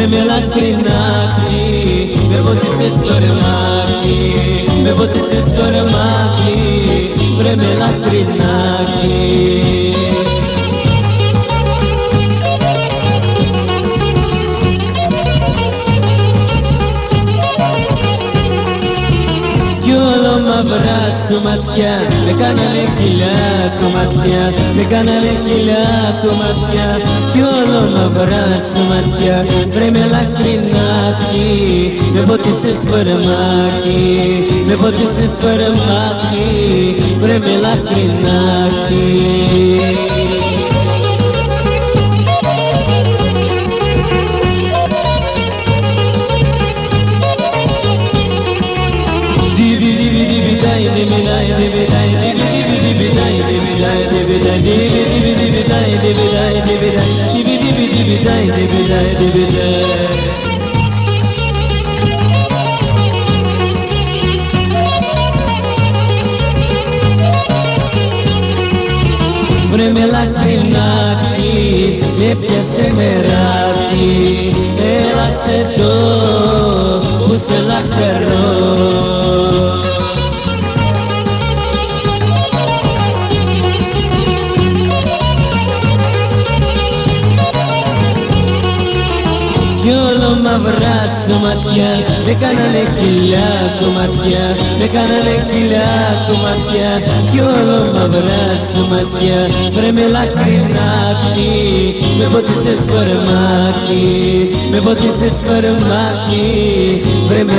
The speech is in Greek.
βρε με λαχρινάκι Με βότισες κορμάκι Με βότισες κορμάκι Βρε με λαχρινάκι μαύρα σου ματιά Με κάνανε χιλιά κομματιά Με κάνανε χιλιά κομματιά Κι όλο μαύρα σου ματιά Βρε με λαχρινάκι Με βότισες φορμάκι Με βότισες φορμάκι Βρε με dibi dibi dibi dibi dai dibi dai dibi dai le piese merati, e se to, puse la carrozza μαυρά σου ματιά Με κάνανε χιλιά κομματιά Με κάνανε χιλιά κομματιά Κι όλο μαυρά σου ματιά Βρε με λαχρινάκι Με βότισες φορμάκι Με βότισες φορμάκι Βρε με